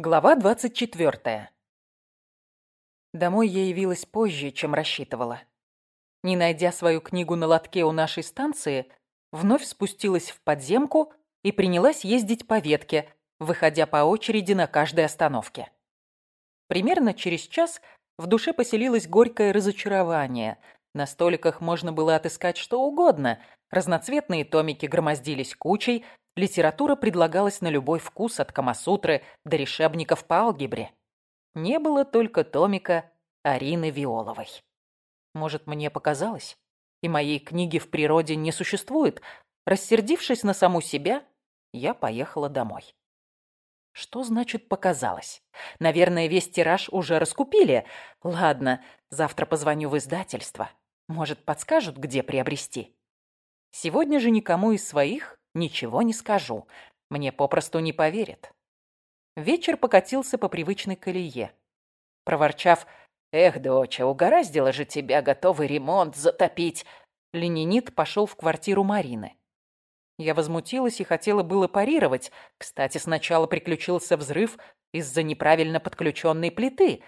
Глава 24. Домой я явилась позже, чем рассчитывала. Не найдя свою книгу на лотке у нашей станции, вновь спустилась в подземку и принялась ездить по ветке, выходя по очереди на каждой остановке. Примерно через час в душе поселилось горькое разочарование. На столиках можно было отыскать что угодно. Разноцветные томики громоздились кучей, Литература предлагалась на любой вкус от Камасутры до решебников по алгебре. Не было только томика Арины Виоловой. Может, мне показалось? И моей книги в природе не существует. Рассердившись на саму себя, я поехала домой. Что значит «показалось»? Наверное, весь тираж уже раскупили. Ладно, завтра позвоню в издательство. Может, подскажут, где приобрести. Сегодня же никому из своих ничего не скажу. Мне попросту не поверят. Вечер покатился по привычной колее. Проворчав «Эх, доча, угораздило же тебя готовый ремонт затопить!» Ленинит пошел в квартиру Марины. Я возмутилась и хотела было парировать. Кстати, сначала приключился взрыв из-за неправильно подключенной плиты,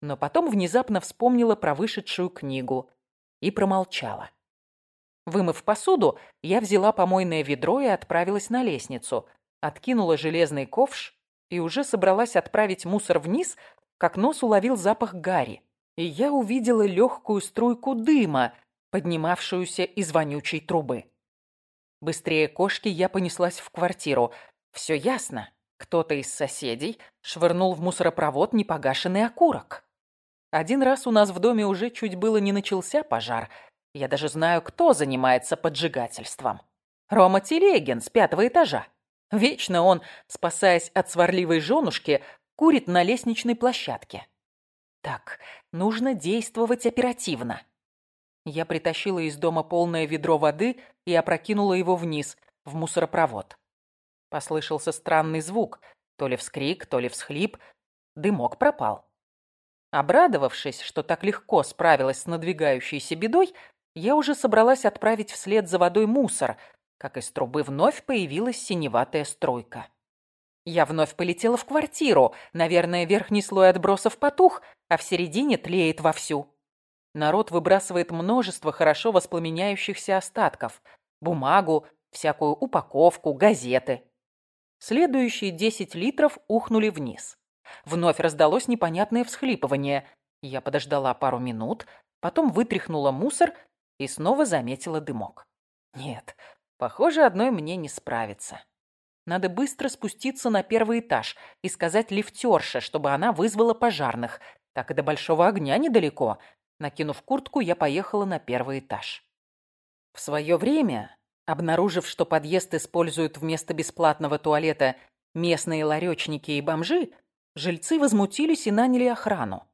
но потом внезапно вспомнила про вышедшую книгу и промолчала. Вымыв посуду, я взяла помойное ведро и отправилась на лестницу, откинула железный ковш и уже собралась отправить мусор вниз, как нос уловил запах гари, и я увидела легкую струйку дыма, поднимавшуюся из вонючей трубы. Быстрее кошки я понеслась в квартиру. Все ясно. Кто-то из соседей швырнул в мусоропровод непогашенный окурок. Один раз у нас в доме уже чуть было не начался пожар — я даже знаю, кто занимается поджигательством. Рома Телегин с пятого этажа. Вечно он, спасаясь от сварливой женушки, курит на лестничной площадке. Так, нужно действовать оперативно. Я притащила из дома полное ведро воды и опрокинула его вниз, в мусоропровод. Послышался странный звук, то ли вскрик, то ли всхлип. Дымок пропал. Обрадовавшись, что так легко справилась с надвигающейся бедой, я уже собралась отправить вслед за водой мусор, как из трубы вновь появилась синеватая струйка. Я вновь полетела в квартиру. Наверное, верхний слой отбросов потух, а в середине тлеет вовсю. Народ выбрасывает множество хорошо воспламеняющихся остатков. Бумагу, всякую упаковку, газеты. Следующие 10 литров ухнули вниз. Вновь раздалось непонятное всхлипывание. Я подождала пару минут, потом вытряхнула мусор и снова заметила дымок. Нет, похоже, одной мне не справиться. Надо быстро спуститься на первый этаж и сказать лифтерше, чтобы она вызвала пожарных. Так и до большого огня недалеко. Накинув куртку, я поехала на первый этаж. В свое время, обнаружив, что подъезд используют вместо бесплатного туалета местные ларечники и бомжи, жильцы возмутились и наняли охрану.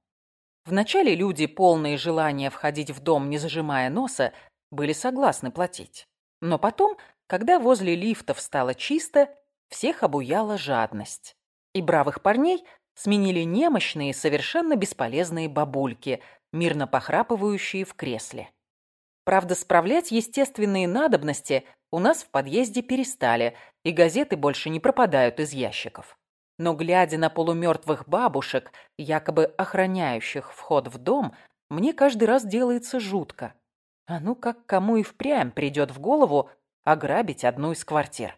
Вначале люди, полные желания входить в дом, не зажимая носа, были согласны платить. Но потом, когда возле лифтов стало чисто, всех обуяла жадность. И бравых парней сменили немощные, совершенно бесполезные бабульки, мирно похрапывающие в кресле. Правда, справлять естественные надобности у нас в подъезде перестали, и газеты больше не пропадают из ящиков. Но, глядя на полумертвых бабушек, якобы охраняющих вход в дом, мне каждый раз делается жутко. А ну как кому и впрямь придет в голову ограбить одну из квартир.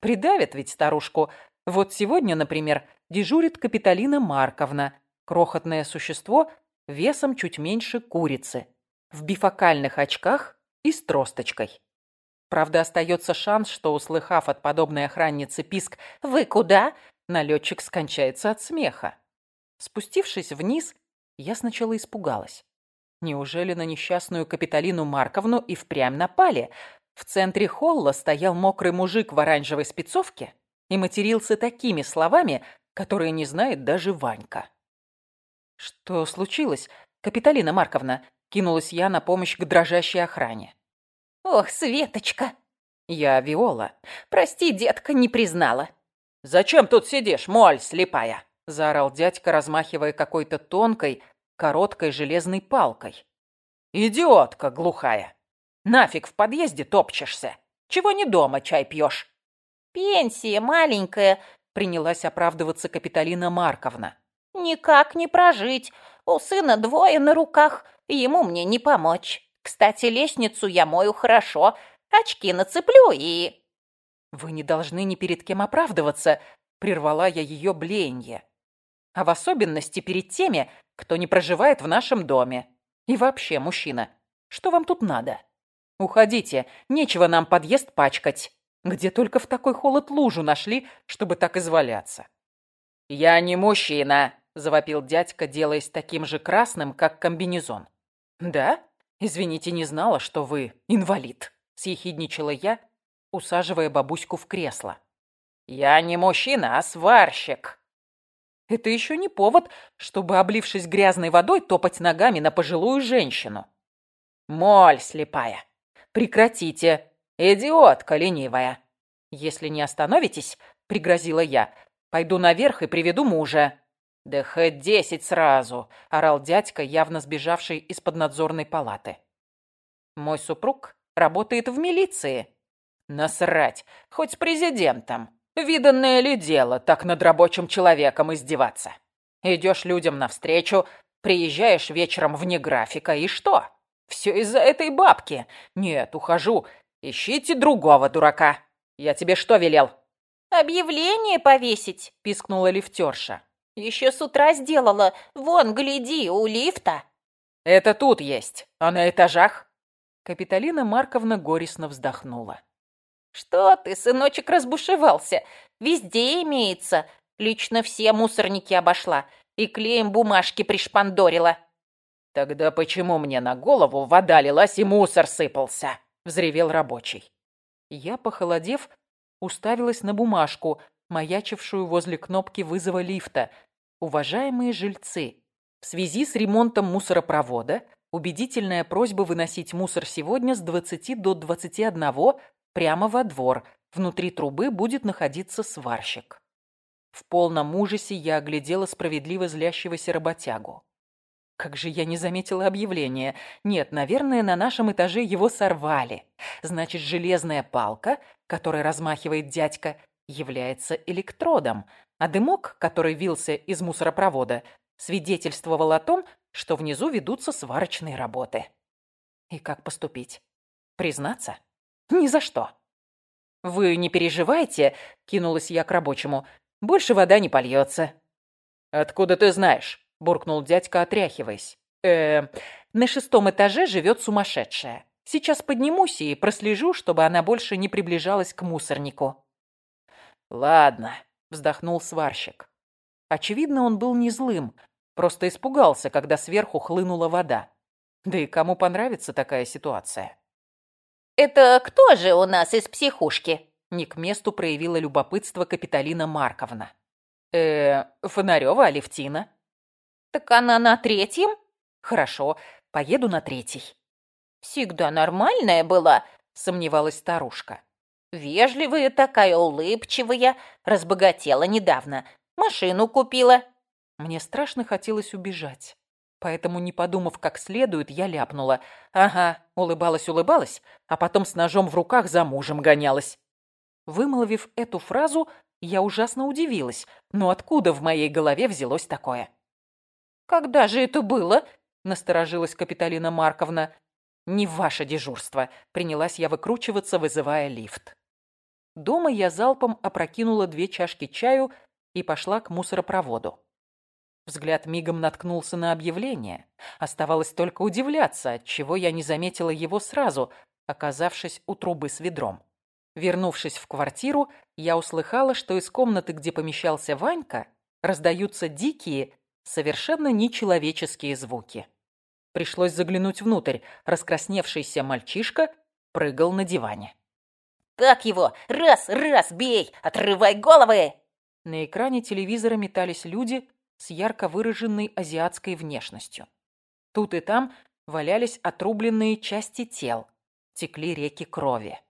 Придавят ведь старушку. Вот сегодня, например, дежурит Капиталина Марковна, крохотное существо весом чуть меньше курицы, в бифокальных очках и с тросточкой. Правда, остается шанс, что, услыхав от подобной охранницы писк «Вы куда?», налетчик скончается от смеха. Спустившись вниз, я сначала испугалась. Неужели на несчастную Капиталину Марковну и впрямь напали? В центре холла стоял мокрый мужик в оранжевой спецовке и матерился такими словами, которые не знает даже Ванька. «Что случилось, Капиталина Марковна?» Кинулась я на помощь к дрожащей охране. «Ох, Светочка!» «Я Виола». «Прости, детка, не признала. «Зачем тут сидишь, моль слепая?» – заорал дядька, размахивая какой-то тонкой, короткой железной палкой. «Идиотка глухая! Нафиг в подъезде топчешься? Чего не дома чай пьешь?» «Пенсия маленькая, принялась оправдываться Капитолина Марковна. «Никак не прожить. У сына двое на руках, ему мне не помочь. Кстати, лестницу я мою хорошо, очки нацеплю и...» «Вы не должны ни перед кем оправдываться», — прервала я ее блеяние. «А в особенности перед теми, кто не проживает в нашем доме. И вообще, мужчина, что вам тут надо? Уходите, нечего нам подъезд пачкать. Где только в такой холод лужу нашли, чтобы так изваляться». «Я не мужчина», — завопил дядька, делаясь таким же красным, как комбинезон. «Да? Извините, не знала, что вы инвалид», — съехидничала я, усаживая бабуську в кресло. «Я не мужчина, а сварщик». Это еще не повод, чтобы, облившись грязной водой, топать ногами на пожилую женщину. «Моль слепая! Прекратите! Идиотка ленивая! Если не остановитесь, — пригрозила я, — пойду наверх и приведу мужа». «Да хоть десять сразу!» — орал дядька, явно сбежавший из поднадзорной палаты. «Мой супруг работает в милиции», Насрать, хоть с президентом. Виданное ли дело так над рабочим человеком издеваться? Идешь людям навстречу, приезжаешь вечером вне графика, и что? Все из-за этой бабки. Нет, ухожу. Ищите другого дурака. Я тебе что велел? «Объявление повесить», — пискнула лифтерша. «Еще с утра сделала. Вон, гляди, у лифта». «Это тут есть, а на этажах?» Капиталина Марковна горестно вздохнула. «Что ты, сыночек, разбушевался? Везде имеется. Лично все мусорники обошла и клеем бумажки пришпандорила». «Тогда почему мне на голову вода лилась и мусор сыпался?» — взревел рабочий. Я, похолодев, уставилась на бумажку, маячившую возле кнопки вызова лифта. «Уважаемые жильцы, в связи с ремонтом мусоропровода убедительная просьба выносить мусор сегодня с 20 до 21 прямо во двор. Внутри трубы будет находиться сварщик. В полном ужасе я оглядела справедливо злящегося работягу. Как же я не заметила объявление. Нет, наверное, на нашем этаже его сорвали. Значит, железная палка, которой размахивает дядька, является электродом, а дымок, который вился из мусоропровода, свидетельствовал о том, что внизу ведутся сварочные работы. И как поступить? Признаться? Ни за что. «Вы не переживайте», — кинулась я к рабочему. «Больше вода не польется». «Откуда ты знаешь?» — буркнул дядька, отряхиваясь. э на шестом этаже живет сумасшедшая. Сейчас поднимусь и прослежу, чтобы она больше не приближалась к мусорнику». «Ладно», — вздохнул сварщик. Очевидно, он был не злым, просто испугался, когда сверху хлынула вода. Да и кому понравится такая ситуация? «Это кто же у нас из психушки?» Не к месту проявила любопытство Капитолина Марковна. э Фонарёва Алевтина». «Так она на третьем?» «Хорошо, поеду на третий». «Всегда нормальная была», — сомневалась старушка. «Вежливая такая, улыбчивая, разбогатела недавно, машину купила». Мне страшно хотелось убежать. Поэтому, не подумав как следует, я ляпнула. Ага, улыбалась-улыбалась, а потом с ножом в руках за мужем гонялась. Вымолвив эту фразу, я ужасно удивилась. Но откуда в моей голове взялось такое? «Когда же это было?» — насторожилась Капиталина Марковна. «Не ваше дежурство», — принялась я выкручиваться, вызывая лифт. Дома я залпом опрокинула две чашки чаю и пошла к мусоропроводу. Взгляд мигом наткнулся на объявление. Оставалось только удивляться, отчего я не заметила его сразу, оказавшись у трубы с ведром. Вернувшись в квартиру, я услыхала, что из комнаты, где помещался Ванька, раздаются дикие, совершенно нечеловеческие звуки. Пришлось заглянуть внутрь. Раскрасневшийся мальчишка прыгал на диване. «Так его! Раз, раз, бей! Отрывай головы!» На экране телевизора метались люди с ярко выраженной азиатской внешностью. Тут и там валялись отрубленные части тел, текли реки крови.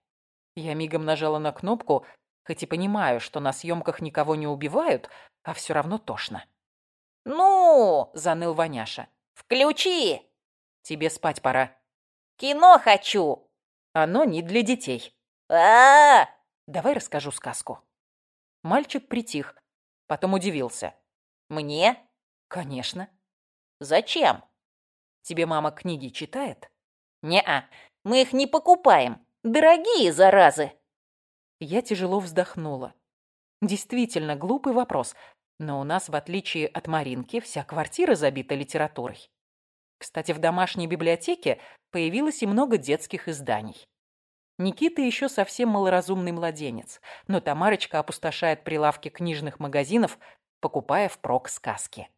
Я мигом нажала на кнопку, хоть и понимаю, что на съемках никого не убивают, а все равно тошно. «Ну!» – заныл Ваняша. «Включи!» «Тебе спать пора». «Кино хочу!» «Оно не для детей». а, Давай расскажу сказку. Мальчик притих, Потом удивился. Мне? Конечно. Зачем? Тебе мама книги читает? Не-а, мы их не покупаем. Дорогие, заразы. Я тяжело вздохнула. Действительно, глупый вопрос. Но у нас, в отличие от Маринки, вся квартира забита литературой. Кстати, в домашней библиотеке появилось и много детских изданий. Никита еще совсем малоразумный младенец, но Тамарочка опустошает прилавки книжных магазинов, покупая впрок сказки.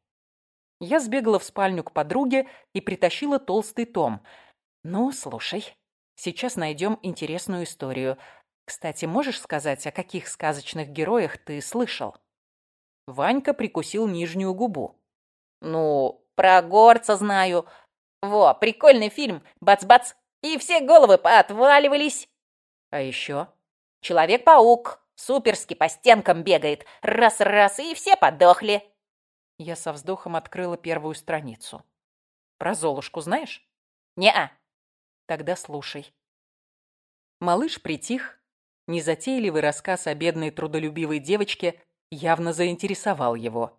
Я сбегала в спальню к подруге и притащила толстый том. «Ну, слушай, сейчас найдем интересную историю. Кстати, можешь сказать, о каких сказочных героях ты слышал?» Ванька прикусил нижнюю губу. «Ну, про горца знаю. Во, прикольный фильм. Бац-бац. И все головы поотваливались. А еще? Человек-паук. Суперски по стенкам бегает. Раз-раз, и все подохли. Я со вздохом открыла первую страницу. Про Золушку знаешь? Не-а. Тогда слушай. Малыш притих. Незатейливый рассказ о бедной трудолюбивой девочке явно заинтересовал его.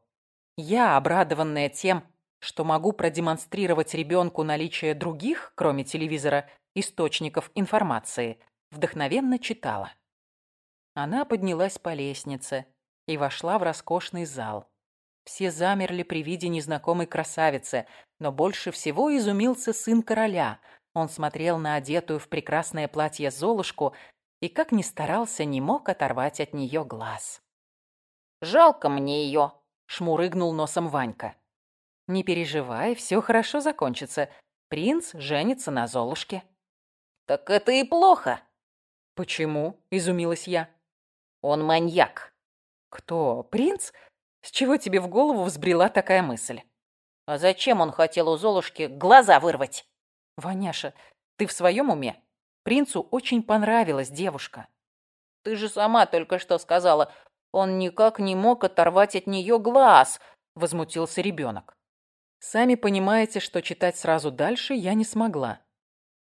Я, обрадованная тем, что могу продемонстрировать ребенку наличие других, кроме телевизора, источников информации, вдохновенно читала. Она поднялась по лестнице и вошла в роскошный зал. Все замерли при виде незнакомой красавицы, но больше всего изумился сын короля. Он смотрел на одетую в прекрасное платье Золушку и, как ни старался, не мог оторвать от нее глаз. «Жалко мне ее», — шмурыгнул носом Ванька. «Не переживай, все хорошо закончится. Принц женится на Золушке». «Так это и плохо». «Почему?» – изумилась я. «Он маньяк». «Кто? Принц? С чего тебе в голову взбрела такая мысль?» «А зачем он хотел у Золушки глаза вырвать?» «Ваняша, ты в своем уме? Принцу очень понравилась девушка». «Ты же сама только что сказала, он никак не мог оторвать от нее глаз», – возмутился ребенок. Сами понимаете, что читать сразу дальше я не смогла.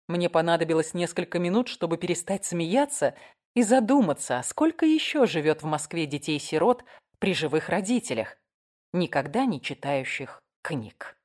Мне понадобилось несколько минут, чтобы перестать смеяться и задуматься, сколько еще живет в Москве детей-сирот при живых родителях, никогда не читающих книг.